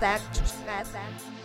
that. that.